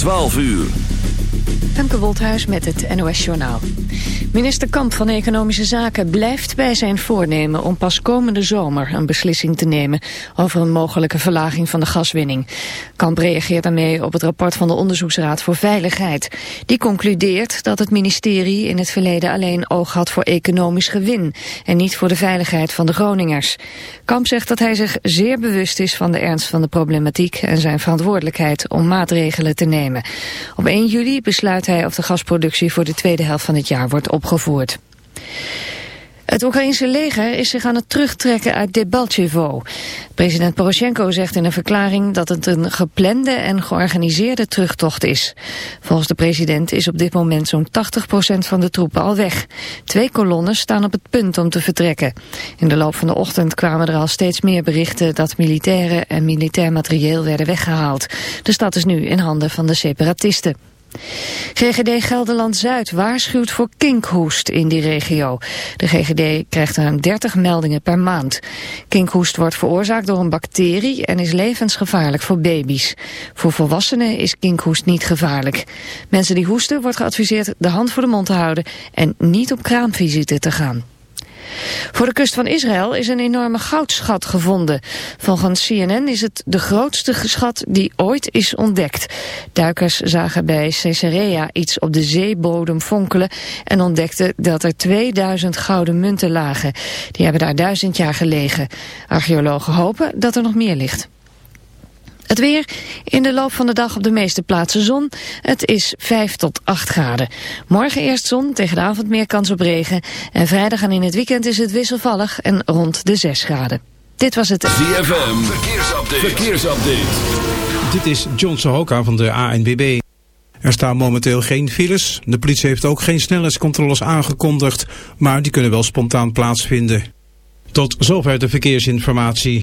12 uur. Femke Wolthuis met het NOS Journaal. Minister Kamp van Economische Zaken blijft bij zijn voornemen om pas komende zomer een beslissing te nemen over een mogelijke verlaging van de gaswinning. Kamp reageert daarmee op het rapport van de Onderzoeksraad voor Veiligheid. Die concludeert dat het ministerie in het verleden alleen oog had voor economisch gewin en niet voor de veiligheid van de Groningers. Kamp zegt dat hij zich zeer bewust is van de ernst van de problematiek en zijn verantwoordelijkheid om maatregelen te nemen. Op 1 juli besluit hij of de gasproductie voor de tweede helft van het jaar wordt opgevoerd. Het Oekraïnse leger is zich aan het terugtrekken uit Debaltjevo. President Poroshenko zegt in een verklaring dat het een geplande en georganiseerde terugtocht is. Volgens de president is op dit moment zo'n 80% van de troepen al weg. Twee kolonnes staan op het punt om te vertrekken. In de loop van de ochtend kwamen er al steeds meer berichten dat militairen en militair materieel werden weggehaald. De stad is nu in handen van de separatisten. GGD Gelderland-Zuid waarschuwt voor kinkhoest in die regio. De GGD krijgt ruim 30 meldingen per maand. Kinkhoest wordt veroorzaakt door een bacterie en is levensgevaarlijk voor baby's. Voor volwassenen is kinkhoest niet gevaarlijk. Mensen die hoesten wordt geadviseerd de hand voor de mond te houden en niet op kraamvisite te gaan. Voor de kust van Israël is een enorme goudschat gevonden. Volgens CNN is het de grootste schat die ooit is ontdekt. Duikers zagen bij Caesarea iets op de zeebodem fonkelen... en ontdekten dat er 2000 gouden munten lagen. Die hebben daar duizend jaar gelegen. Archeologen hopen dat er nog meer ligt. Het weer, in de loop van de dag op de meeste plaatsen zon. Het is 5 tot 8 graden. Morgen eerst zon, tegen de avond meer kans op regen. En vrijdag en in het weekend is het wisselvallig en rond de 6 graden. Dit was het... ZFM, verkeersupdate. verkeersupdate. Dit is John Sohoka van de ANWB. Er staan momenteel geen files. De politie heeft ook geen snelheidscontroles aangekondigd. Maar die kunnen wel spontaan plaatsvinden. Tot zover de verkeersinformatie.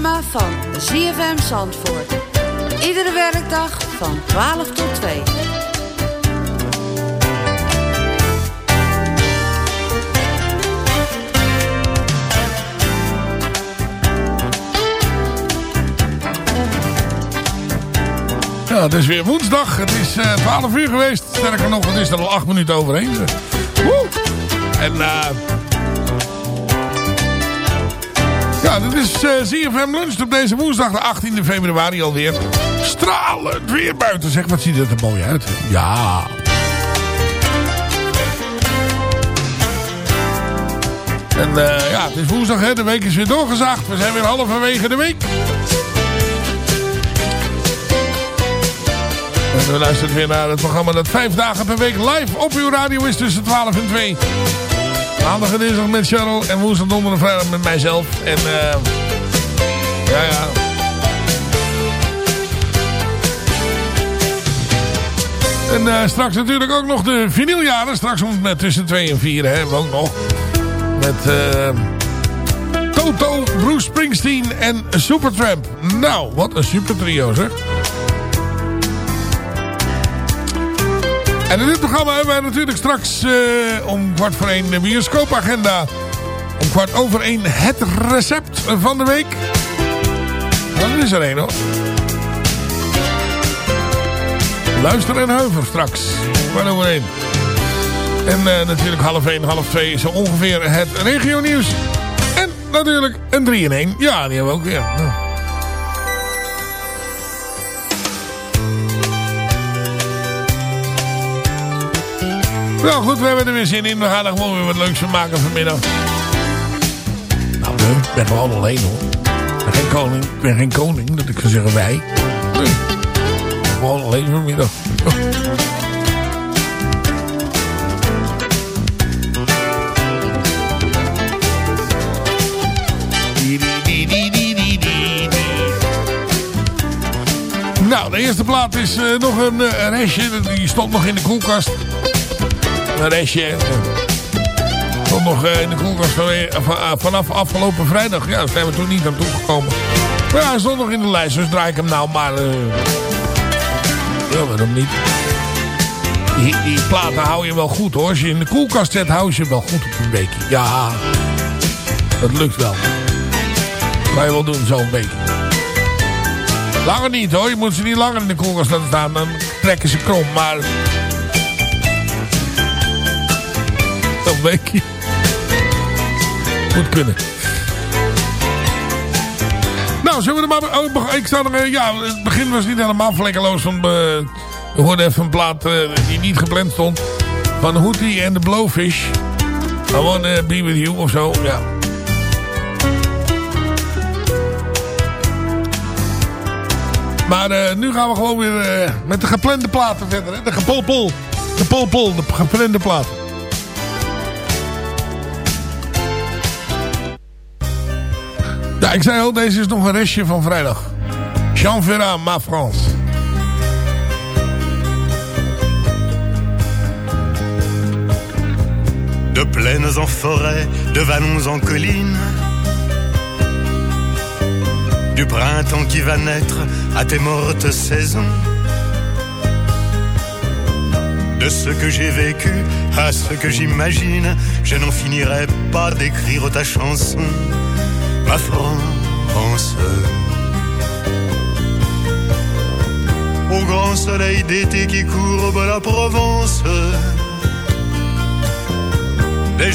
Lunchprogramma van ZFM Zandvoort. Iedere werkdag van 12 tot 2. Ja, het is weer woensdag. Het is eh 12 uur geweest. Sterker nog, het is er al 8 minuten overheen. Woe! En eh... ja, dit is eh ZFM Lunch op deze woensdag, de 18e februari alweer. Stralend weer buiten. Zeg, wat ziet het er mooi uit. Ja. En eh, ja, het is woensdag, hè. De week is weer doorgezaagd. We zijn weer halverwege de week. En we luisteren weer naar het programma dat vijf dagen per week live op uw radio is tussen 12 en 2. Maandag en dinsdag met Cheryl en woensdag, donderdag en vrijdag met mijzelf. En eh ja, ja. En eh, straks natuurlijk ook nog de vinyljaren. Straks om met tussen 2 en 4 hè, ook nog. Met eh Toto, Bruce Springsteen en Supertramp. Nou, wat een super trio zeg. En in dit programma hebben wij natuurlijk straks eh, om kwart voor één de bioscoopagenda. Om kwart over één het recept van de week. Dat is er één hoor. Luister en heuvel straks. Kwart over één. En eh, natuurlijk half één, half twee zo ongeveer het regio nieuws. En natuurlijk een 3 in 1. Ja, die hebben we ook weer. Nou. Nou goed, we hebben er weer zin in. We gaan er gewoon weer wat leuks van maken vanmiddag. Nou, nee, ik ben gewoon alleen hoor. Ik ben geen koning. Ik ben geen koning, dat ik ga zeggen wij. Ik ben gewoon alleen vanmiddag. Nou, de eerste plaat is eh, nog een, eh, een restje. Die stond nog in de koelkast. Een restje. eh, Stond nog eh, in de koelkast van- ah, vanaf afgelopen vrijdag. Ja, daar zijn we toen niet aan toegekomen. Maar ja, hij stond nog in de lijst. Dus draai ik hem nou maar... eh, ja, waarom niet? Die, die platen hou je wel goed hoor. Als je in de koelkast zet, hou je ze wel goed op een weekje. Ja, dat lukt wel. Kan je wel doen, zo'n beetje. Langer niet hoor. Je moet ze niet langer in de koelkast laten staan. Dan trekken ze krom. Maar... Een weekje. Moet kunnen. Nou, zullen we er maar... Oh, ik sta er... eh, Ja, het begin was niet helemaal vlekkeloos. Want, eh, we hoorden even een plaat eh, die niet gepland stond. Van Hootie en de Blowfish. I wanna be with you of zo. Ja. Maar nu gaan we gewoon weer met de geplande platen verder. Hè? De gepolpol. De polpol, de geplande platen. Ik zei al, deze is nog een restje vrijdag. Jean Ma France. De plaines en forêt, de vallons en collines, du printemps qui va naître à tes mortes saisons. De ce que j'ai vécu à ce que j'imagine, je n'en finirai pas d'écrire ta chanson, ma France. Au grand soleil d'été qui courbe la Provence,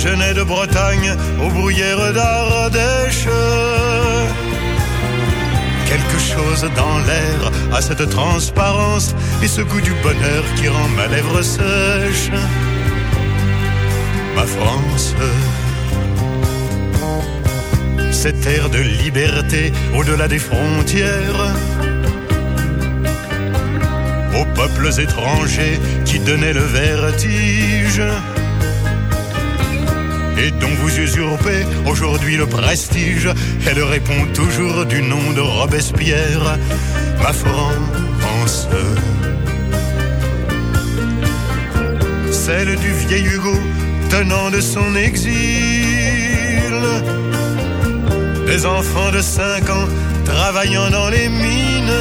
genêts de Bretagne aux bruyères d'Ardèche. Quelque chose dans l'air a cette transparence et ce goût du bonheur qui rend ma lèvre sèche. Ma France, cette air de liberté au-delà des frontières. Aux peuples étrangers qui donnaient le vertige et dont vous usurpez aujourd'hui le prestige. Elle répond toujours du nom de Robespierre, ma France. Celle du vieil Hugo tenant de son exil. Des enfants de 5 ans travaillant dans les mines.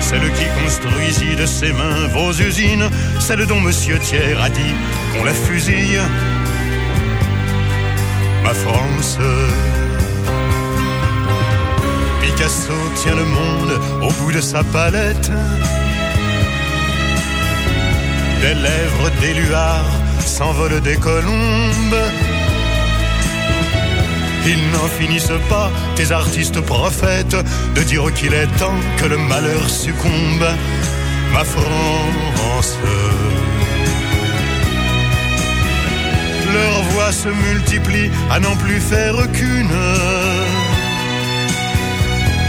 Celle qui construisit de ses mains vos usines, celle dont Monsieur Thiers a dit qu'on la fusille. Ma France. Picasso tient le monde au bout de sa palette. Des lèvres d'éluard s'envolent des colombes. Ils n'en finissent pas, tes artistes prophètes, de dire qu'il est temps que le malheur succombe. Ma France. Leurs voix se multiplient à n'en plus faire qu'une.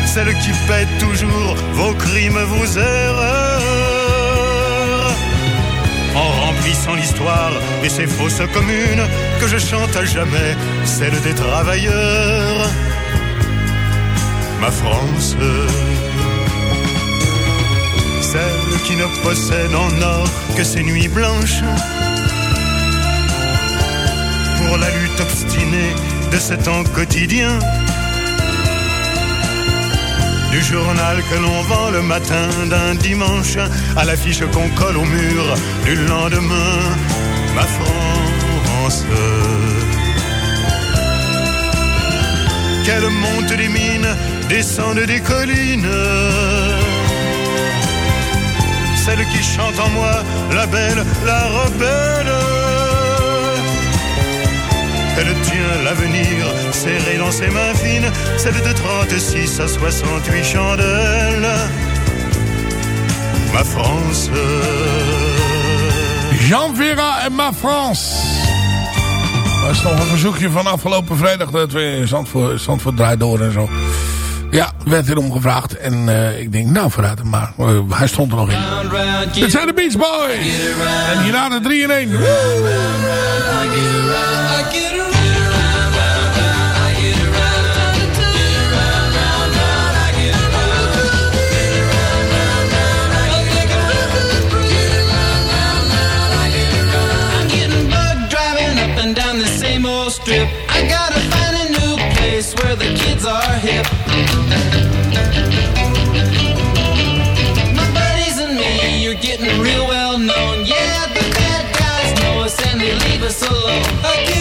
Celle qui pète toujours vos crimes, vos erreurs. En remplissant l'histoire et ses fausses communes, que je chante à jamais celle des travailleurs. Ma France. Celle qui ne possède en or que ses nuits blanches pour la lutte obstinée de ce temps quotidien. Du journal que l'on vend le matin d'un dimanche à l'affiche qu'on colle au mur du lendemain, ma France. Qu'elle monte des mines, descende des collines. Celle qui chante en moi, la belle, la rebelle. Elle tient l'avenir serré dans ses mains fines, celle de 36 à 68 chandelles. Ma France. Jean Vera en Ma France. Dat is nog een verzoekje van afgelopen vrijdag dat we Zandvoort, Zandvoort draait door en zo. Ja, werd erom gevraagd. En uh, ik denk, nou vooruit hem maar. Uh, hij stond er nog in. Dit zijn de Beach Boys. En hierna de 3 in 1. I'm where the kids are hip. My buddies and me, you're getting real well known. Yeah, the bad guys know us and they leave us alone. I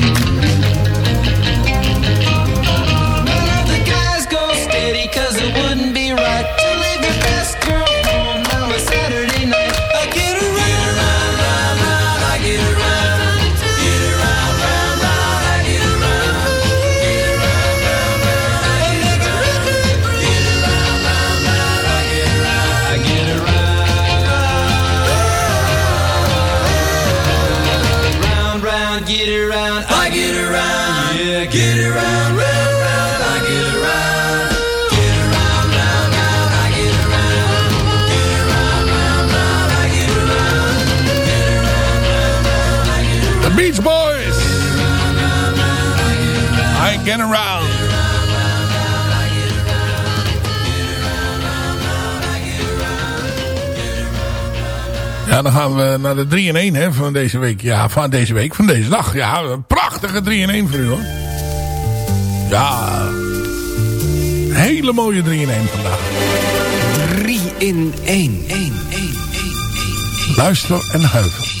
Get Around. Ja, dan gaan we naar de 3-1 hè, van deze week. Ja, van deze week, van deze dag. Ja, een prachtige 3-1 voor u hoor. Ja, hele mooie 3-in-1 vandaag. 3 in 1, 1, 1, 1, 1. Luister en heuvel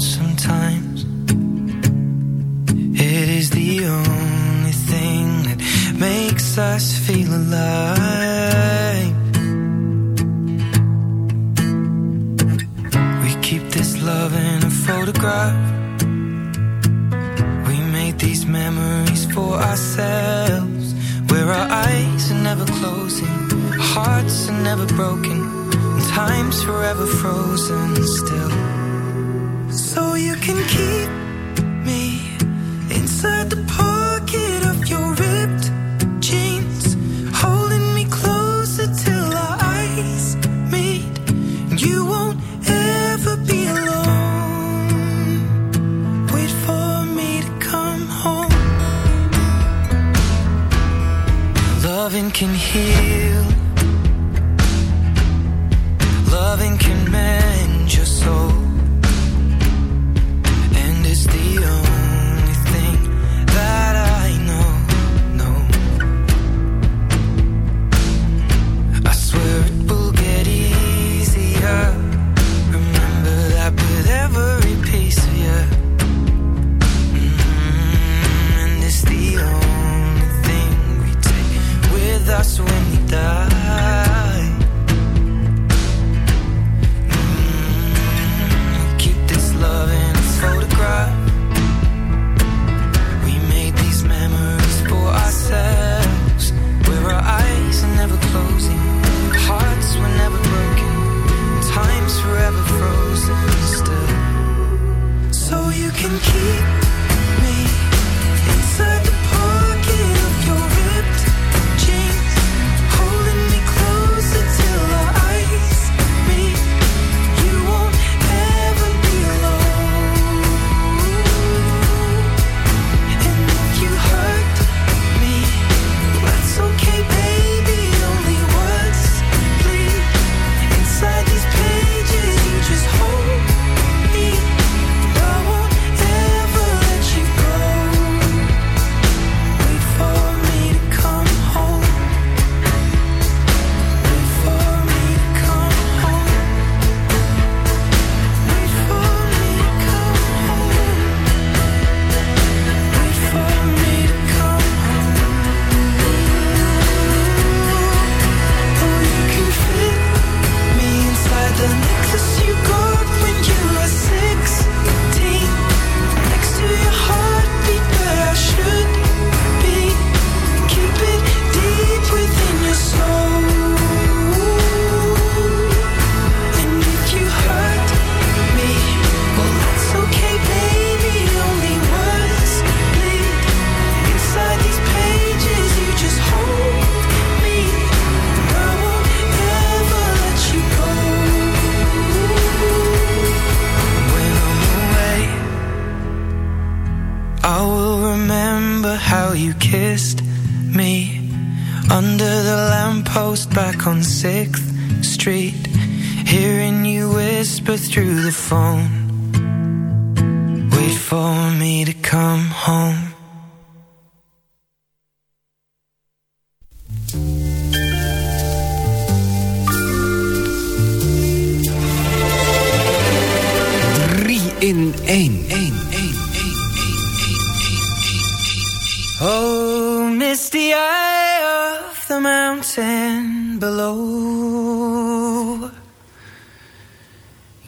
sometimes. It is the only thing that makes us feel alive. We keep this love in a photograph. We made these memories for ourselves. Where our eyes are never closing, hearts are never broken, and time's forever frozen still so you can keep me inside the pocket of your ripped jeans, holding me closer till our eyes meet. You won't ever be alone. Wait for me to come home. Loving can heal. Loving can mend 1, 1, 1, Oh, misty eye of the mountain below.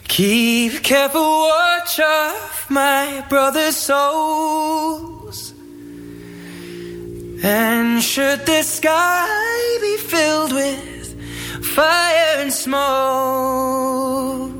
Keep careful watch of my brother's souls. And should the sky be filled with fire and smoke?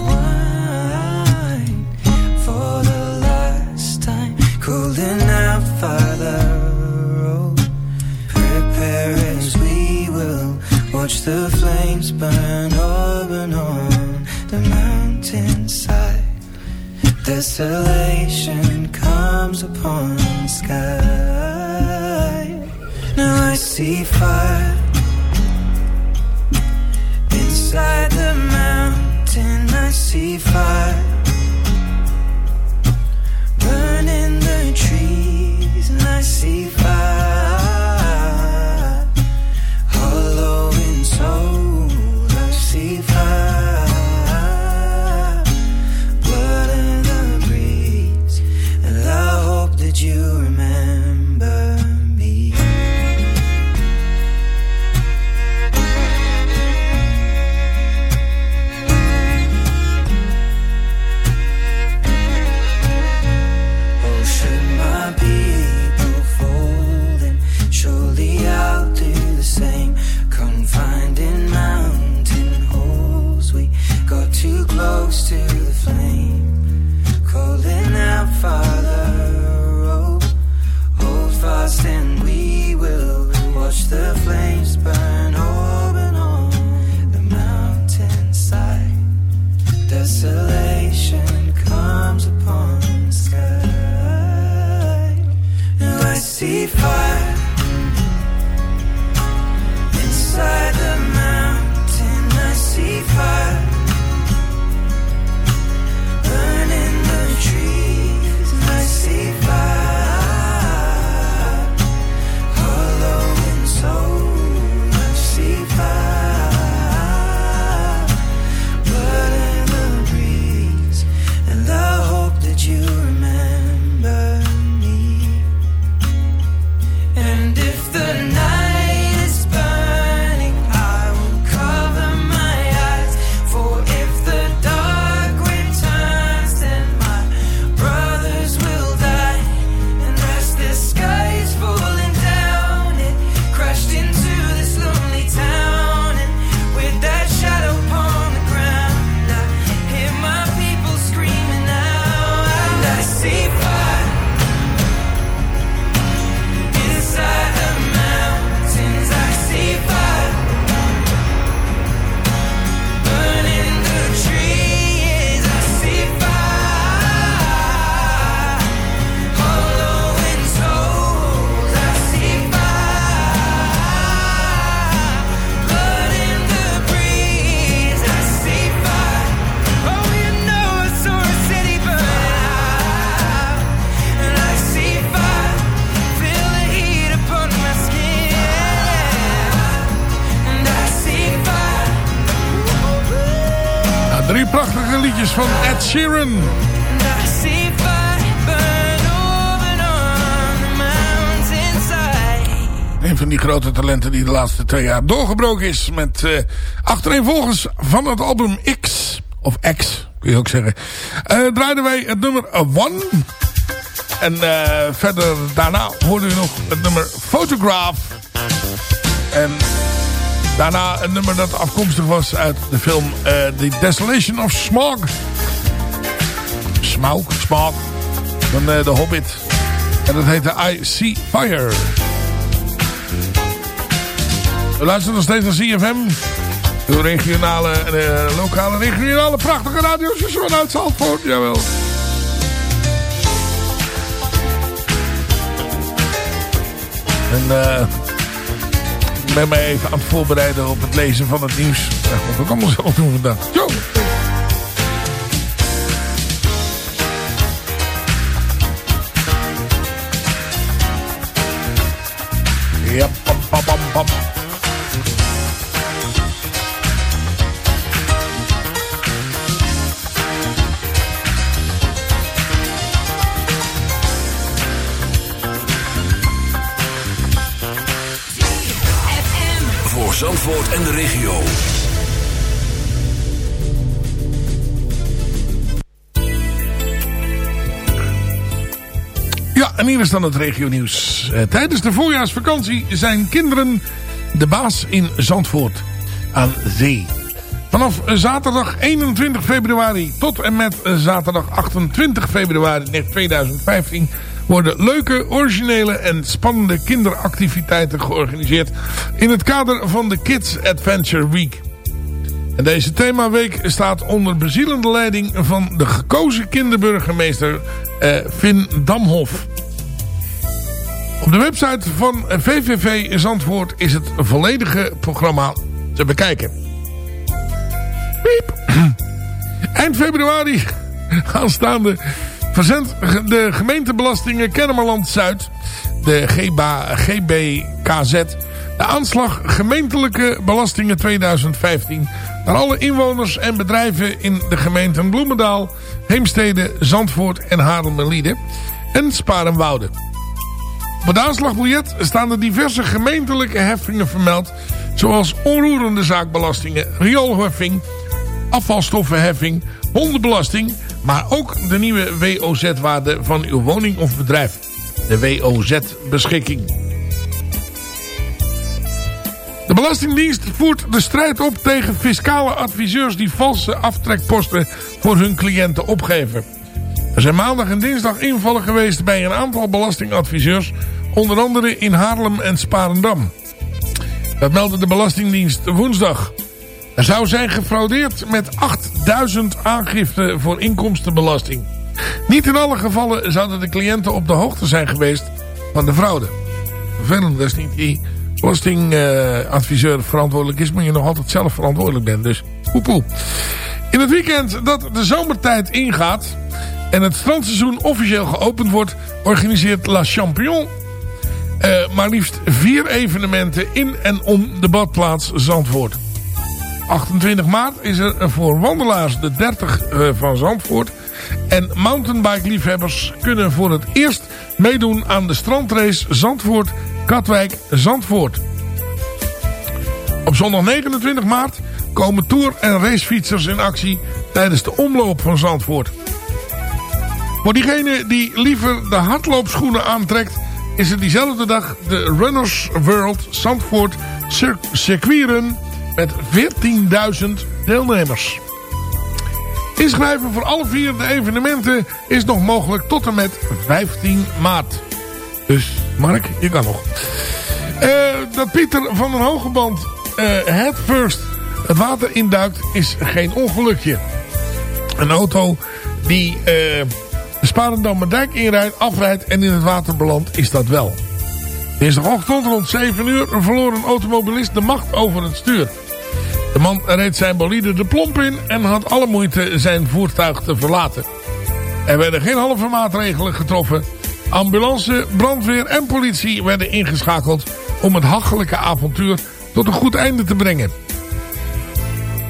Calling out, Father, oh, prepare as we will watch the flames burn and on the mountainside. Desolation comes upon the sky. Now I see fire inside the mountain. I see fire trees, and I see die de laatste twee jaar doorgebroken is. Met eh achtereenvolgens van het album X. Of X, kun je ook zeggen. eh, draaiden wij het nummer One. En eh, verder daarna hoorde u nog het nummer Photograph. En daarna een nummer dat afkomstig was uit de film The Desolation of Smog. Smaug, Smog. Van The Hobbit. En dat heette I See Fire. We luisteren nog steeds naar CFM. De regionale, eh, lokale, regionale prachtige radiostation uit Zandvoort. Jawel. En eh, ik ben mij even aan het voorbereiden op het lezen van het nieuws. Dat moet ik ook allemaal zelf doen vandaag. Zo. Ja. Zandvoort en de regio. Ja, en hier is dan het regionieuws. Eh, tijdens de voorjaarsvakantie zijn kinderen de baas in Zandvoort aan zee. Vanaf eh, zaterdag 21 februari tot en met eh, zaterdag 28 februari 2015 worden leuke, originele en spannende kinderactiviteiten georganiseerd in het kader van de Kids Adventure Week. En deze themaweek staat onder bezielende leiding van de gekozen kinderburgemeester eh, Finn Damhof. Op de website van VVV Zandvoort is het volledige programma te bekijken. Piep. Eind februari aanstaande verzendt de gemeentebelastingen Kennemerland Zuid, de GBA, GBKZ, de aanslag gemeentelijke belastingen 2015 naar alle inwoners en bedrijven in de gemeenten Bloemendaal, Heemstede, Zandvoort en Haarlemmerliede en Sparenwoude. Op het aanslagbiljet staan er diverse gemeentelijke heffingen vermeld, zoals onroerende zaakbelastingen, rioolheffing, afvalstoffenheffing, hondenbelasting, maar ook de nieuwe WOZ-waarde van uw woning of bedrijf. De WOZ-beschikking. De Belastingdienst voert de strijd op tegen fiscale adviseurs die valse aftrekposten voor hun cliënten opgeven. Er zijn maandag en dinsdag invallen geweest bij een aantal belastingadviseurs, onder andere in Haarlem en Sparendam. Dat meldde de Belastingdienst woensdag. Er zou zijn gefraudeerd met 8000 aangiften voor inkomstenbelasting. Niet in alle gevallen zouden de cliënten op de hoogte zijn geweest van de fraude. Vervelend, dat is niet die belastingadviseur verantwoordelijk is, maar je nog altijd zelf verantwoordelijk bent. Dus poepoe. In het weekend dat de zomertijd ingaat en het strandseizoen officieel geopend wordt, organiseert La Champion eh, maar liefst vier evenementen in en om de badplaats Zandvoort. 28 maart is er voor wandelaars de 30 eh, van Zandvoort. En mountainbike liefhebbers kunnen voor het eerst meedoen aan de strandrace Zandvoort, Katwijk, Zandvoort. Op zondag 29 maart komen tour- en racefietsers in actie tijdens de omloop van Zandvoort. Voor diegene die liever de hardloopschoenen aantrekt... is er diezelfde dag de Runners World Zandvoort Cir Circuitrun met 14.000 deelnemers. Inschrijven voor alle vier de evenementen is nog mogelijk tot en met 15 maart. Dus Mark, je kan nog. Eh, dat Pieter van den Hogeband eh head first het water induikt is geen ongelukje. Een auto die eh, de Sparendammer inrijdt, afrijdt en in het water belandt is dat wel. Dinsdagochtend rond 7 uur verloor een automobilist de macht over het stuur. De man reed zijn bolide de plomp in en had alle moeite zijn voertuig te verlaten. Er werden geen halve maatregelen getroffen. Ambulance, brandweer en politie werden ingeschakeld om het hachelijke avontuur tot een goed einde te brengen.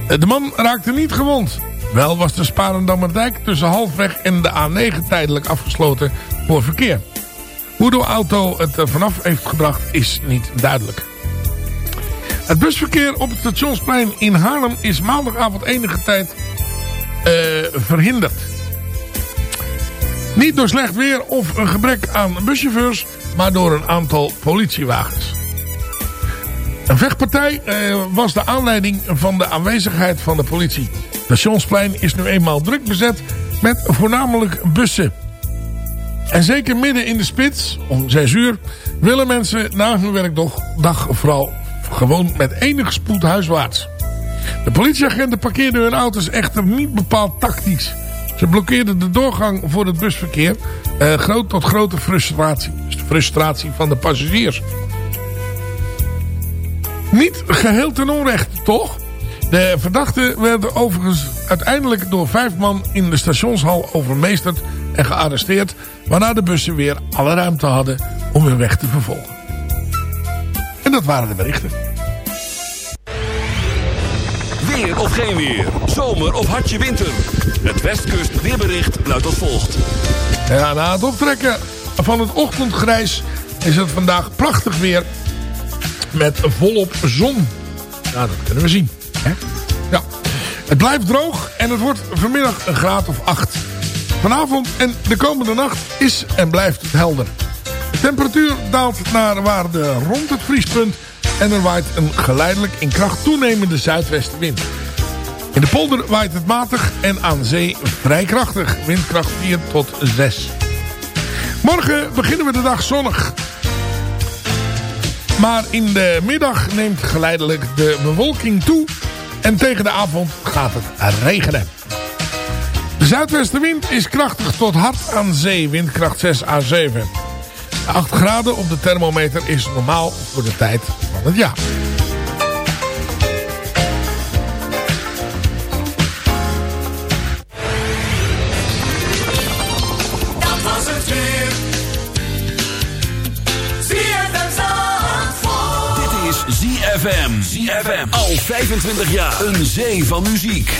De man raakte niet gewond. Wel was de Sparendammerdijk tussen halfweg en de A9 tijdelijk afgesloten voor verkeer. Hoe de auto het er vanaf heeft gebracht is niet duidelijk. Het busverkeer op het stationsplein in Haarlem is maandagavond enige tijd eh, verhinderd. Niet door slecht weer of een gebrek aan buschauffeurs, maar door een aantal politiewagens. Een vechtpartij eh, was de aanleiding van de aanwezigheid van de politie. Stationsplein is nu eenmaal druk bezet met voornamelijk bussen. En zeker midden in de spits, om 6 uur, willen mensen na hun werkdag vooral gewoon met enige spoed huiswaarts. De politieagenten parkeerden hun auto's echter niet bepaald tactisch. Ze blokkeerden de doorgang voor het busverkeer. eh, groot tot grote frustratie. Dus de frustratie van de passagiers. Niet geheel ten onrechte, toch? De verdachten werden overigens uiteindelijk door vijf man in de stationshal overmeesterd en gearresteerd. Waarna de bussen weer alle ruimte hadden om hun weg te vervolgen. En dat waren de berichten. Weer of geen weer. Zomer of hartje winter. Het Westkust weerbericht luidt als volgt. Ja, na het optrekken van het ochtendgrijs is het vandaag prachtig weer. Met volop zon. Ja, dat kunnen we zien. Hè? Ja. Het blijft droog en het wordt vanmiddag een graad of 8. Vanavond en de komende nacht is en blijft het helder. De temperatuur daalt naar waarde rond het vriespunt en er waait een geleidelijk in kracht toenemende zuidwestenwind. In de polder waait het matig en aan zee vrij krachtig. Windkracht 4 tot 6. Morgen beginnen we de dag zonnig. Maar in de middag neemt geleidelijk de bewolking toe. En tegen de avond gaat het regenen. De zuidwestenwind is krachtig tot hard aan zee. Windkracht 6 à 7. 8 graden op de thermometer is normaal voor de tijd van het jaar. Dat was het weer. ZFM Zandvoort. Dit is ZFM. ZFM. Al 25 jaar. Een zee van muziek.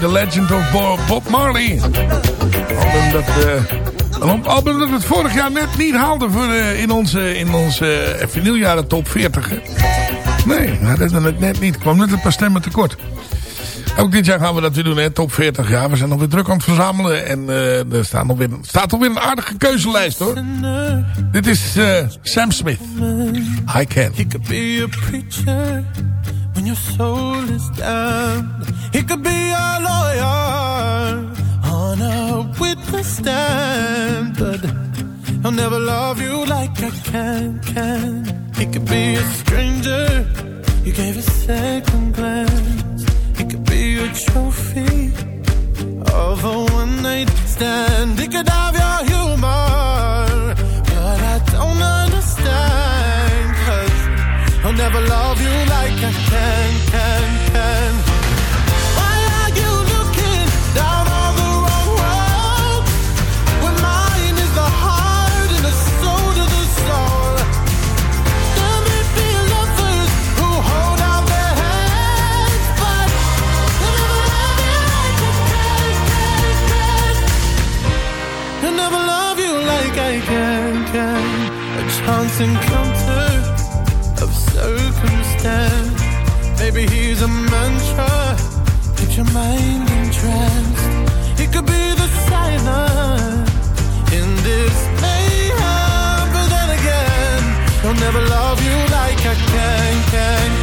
The Legend of Bo- Bob Marley. Album dat, een album dat het vorig jaar net niet haalde voor, eh, in onze, in onze eh, vinyljaren top 40. hè. Nee, hij redde het net niet. kwam net een paar stemmen tekort. Ook dit jaar gaan we dat weer doen, hè? top 40. Ja, we zijn nog weer druk aan het verzamelen. En er staat nog weer, staat nog weer een aardige keuzelijst, hoor. Dit is Sam Smith. I Can. He could be a preacher when your soul is down. Witness stand. But he'll never love you like I can, can. It could be a stranger. You gave a second glance. It could be a trophy of a one night stand. He could have your He could be the silence in this mayhem. But then again, he'll never love you like I can, can.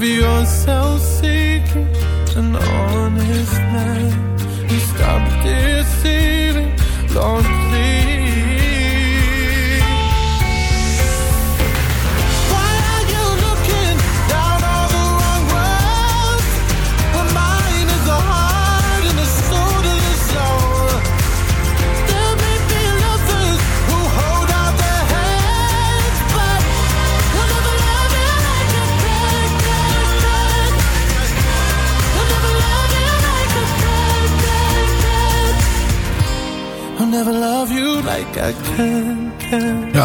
give yourself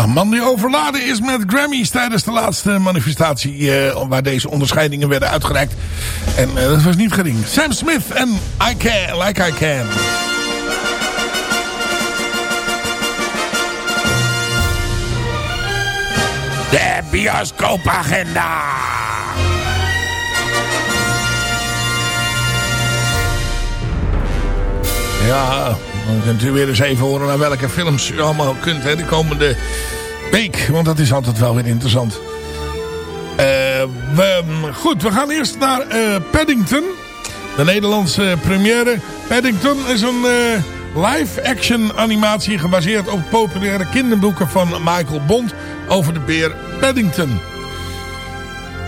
Een man die overladen is met Grammys tijdens de laatste manifestatie eh, waar deze onderscheidingen werden uitgereikt. En eh, dat was niet gering. Sam Smith en I Can, Like I Can. De bioscoopagenda. Ja, dan kunt u weer eens even horen naar welke films u allemaal kunt hè, de komende week. Want dat is altijd wel weer interessant. Eh, we, goed, we gaan eerst naar eh, Paddington. De Nederlandse première. Paddington is een eh, live-action animatie gebaseerd op populaire kinderboeken van Michael Bond over de beer Paddington.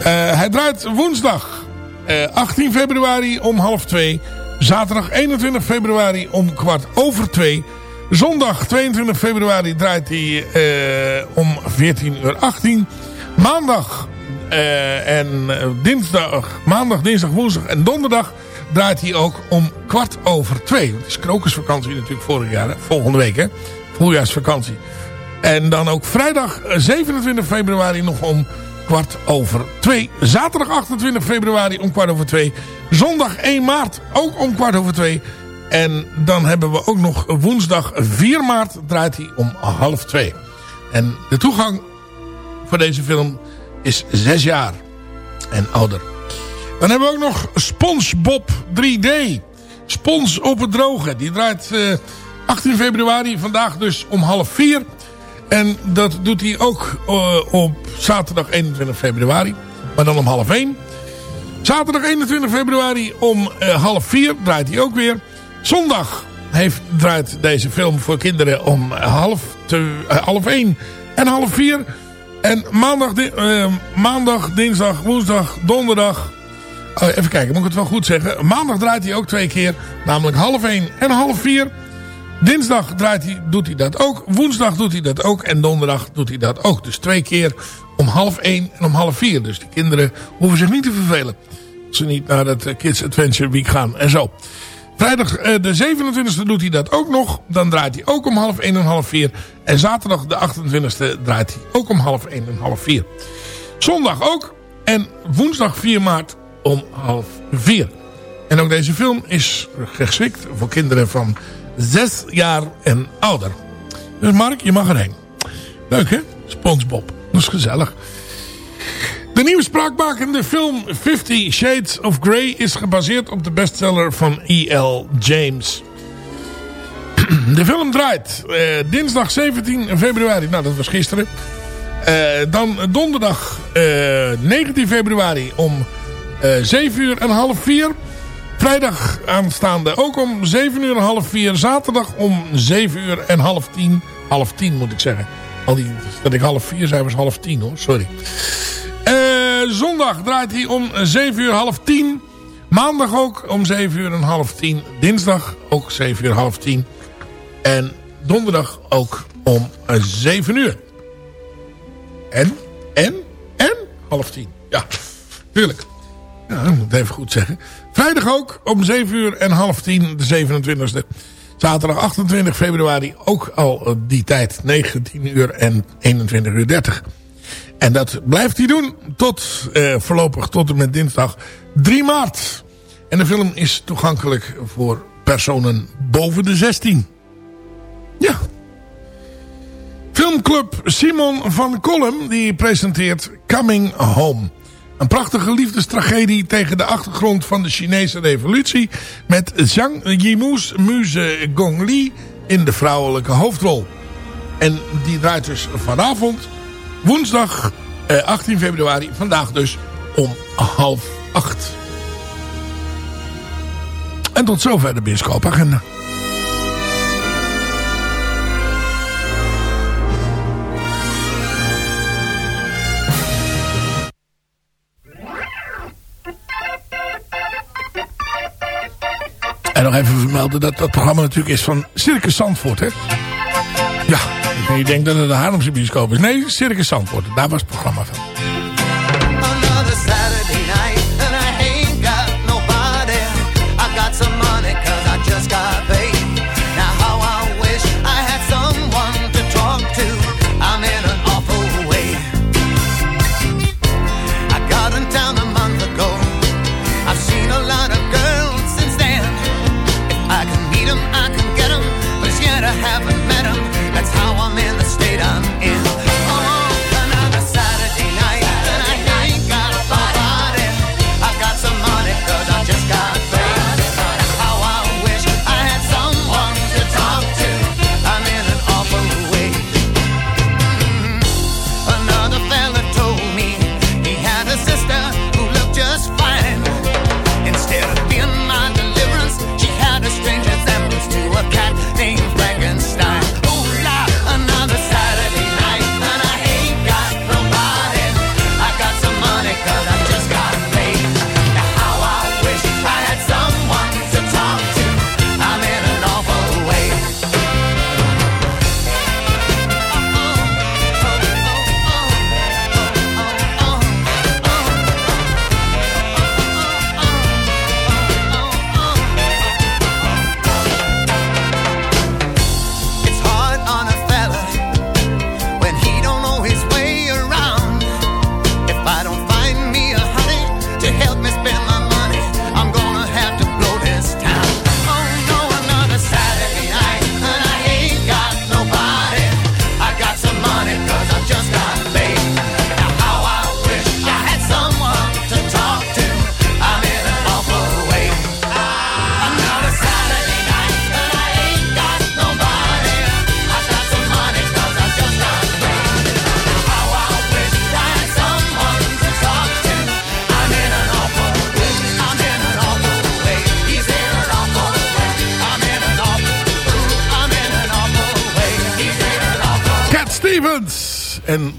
Hij draait woensdag eh, 18 februari om half twee. Zaterdag 21 februari om kwart over twee. Zondag 22 februari draait hij eh, om 14 uur 18. Maandag eh, en eh, dinsdag, maandag, dinsdag, woensdag en donderdag draait hij ook om kwart over twee. Het is krokusvakantie natuurlijk vorig jaar, volgende week hè. Voorjaarsvakantie. En dan ook vrijdag eh, 27 februari nog om kwart over twee. Zaterdag 28 februari om kwart over twee. Zondag 1 maart ook om kwart over twee. En dan hebben we ook nog woensdag 4 maart draait hij om half twee. En de toegang voor deze film is 6 jaar en ouder. Dan hebben we ook nog SpongeBob 3D. Spons op het droge. Die draait eh, 18 februari, vandaag dus om half vier. En dat doet hij ook eh, op zaterdag 21 februari. Maar dan om half 1. Zaterdag 21 februari om eh, half 4 draait hij ook weer. Zondag heeft, draait deze film voor kinderen om half, te, eh, half 1 en half 4. En maandag, di- eh, maandag, dinsdag, woensdag, donderdag. Oh, even kijken, moet ik het wel goed zeggen. Maandag draait hij ook twee keer. Namelijk half 1 en half 4. Dinsdag draait hij, doet hij dat ook. Woensdag doet hij dat ook. En donderdag doet hij dat ook. Dus twee keer om half 1 en om half 4. Dus de kinderen hoeven zich niet te vervelen. Als ze niet naar het eh, Kids Adventure Week gaan en zo. Vrijdag eh, de 27e doet hij dat ook nog. Dan draait hij ook om half 1 en half 4. En zaterdag de 28e draait hij ook om half 1 en half 4. Zondag ook. En woensdag 4 maart om half 4. En ook deze film is geschikt voor kinderen van 6 jaar en ouder. Dus Mark, je mag erheen. Leuk hè? Spongebob. Dat is gezellig. De nieuwe spraakmakende film Fifty Shades of Grey is gebaseerd op de bestseller van E.L. James. De film draait eh, dinsdag 17 februari. Nou, dat was gisteren. Eh, dan donderdag eh, 19 februari om eh 7 uur en half 4. Vrijdag aanstaande ook om 7 uur en half 4. Zaterdag om 7 uur en half 10. Half 10 moet ik zeggen. Al die, dat ik half 4 zei was half 10 hoor. Sorry. Eh, zondag draait hij om 7 uur half 10. Maandag ook om 7 uur en half 10. Dinsdag ook 7 uur half 10. En donderdag ook om eh, 7 uur. En, en, en half 10. Ja, tuurlijk. Ja, dat moet ik even goed zeggen. Vrijdag ook om 7 uur en half 10, de 27e. Zaterdag 28 februari ook al eh, die tijd, 19 uur en 21 uur 30. En dat blijft hij doen tot eh, voorlopig tot en met dinsdag 3 maart. En de film is toegankelijk voor personen boven de 16. Ja. Filmclub Simon van Kolm die presenteert Coming Home. Een prachtige liefdestragedie tegen de achtergrond van de Chinese revolutie... met Zhang Yimou's muze Gong Li in de vrouwelijke hoofdrol. En die draait dus vanavond, woensdag eh, 18 februari, vandaag dus om half acht. En tot zover de bioscoopagenda. En nog even vermelden dat dat programma natuurlijk is van Circus Zandvoort, hè? Ja, je denkt dat het de Haarlemse bioscoop is. Nee, Circus Zandvoort. Daar was het programma van.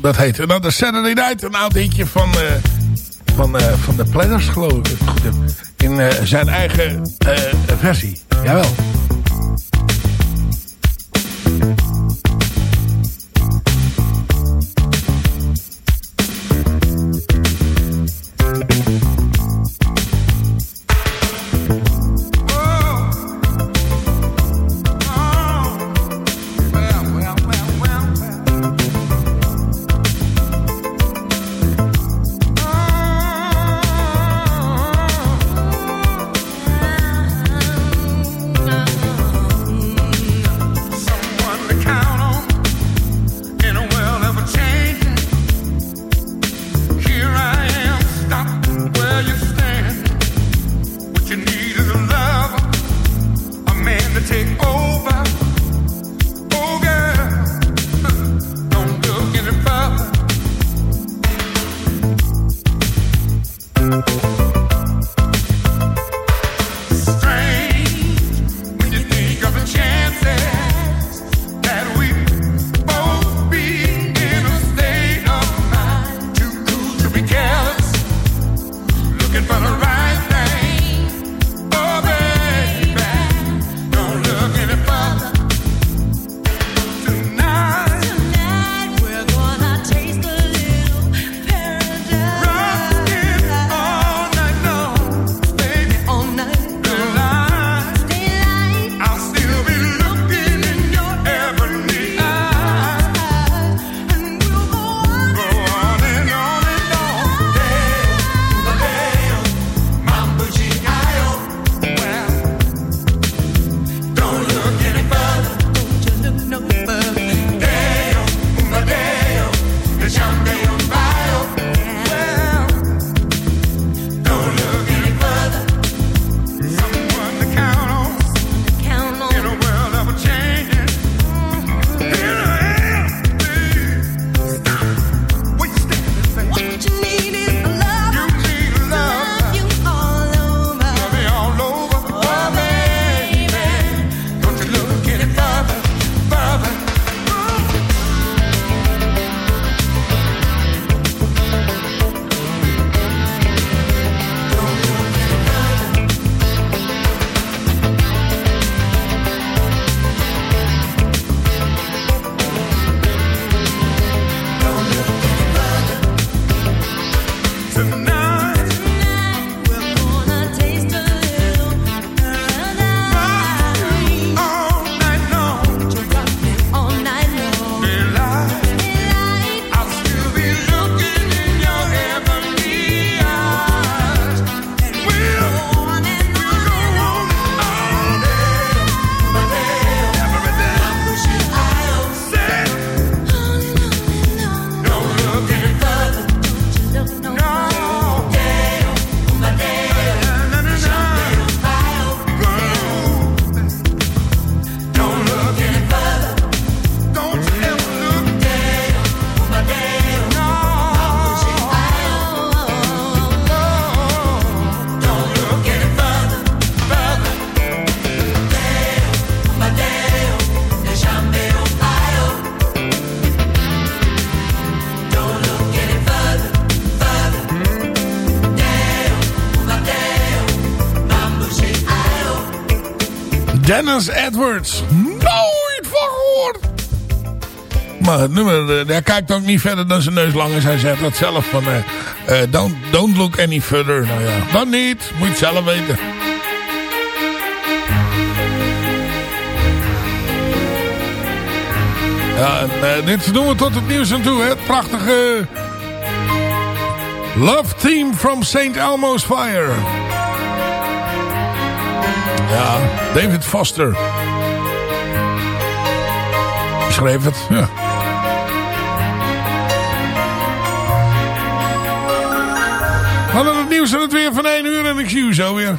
dat heet de Saturday Night. Een oud van, eh, van, eh, van de Planners, geloof ik. In eh, zijn eigen versie. Jawel. Dennis Edwards. Nooit van gehoord. Maar het nummer, eh, hij kijkt ook niet verder dan zijn neus lang. Hij zegt dat zelf van, uh, don't, don't look any further. Nou ja, dan niet. Moet je het zelf weten. Ja, en, dit doen we tot het nieuws en toe. Hè? Prachtige Love Team from St. Elmo's Fire. Ja, David Foster. Schreef het, ja. Hadden het nieuws en het weer van 1 uur en ik zie u zo weer.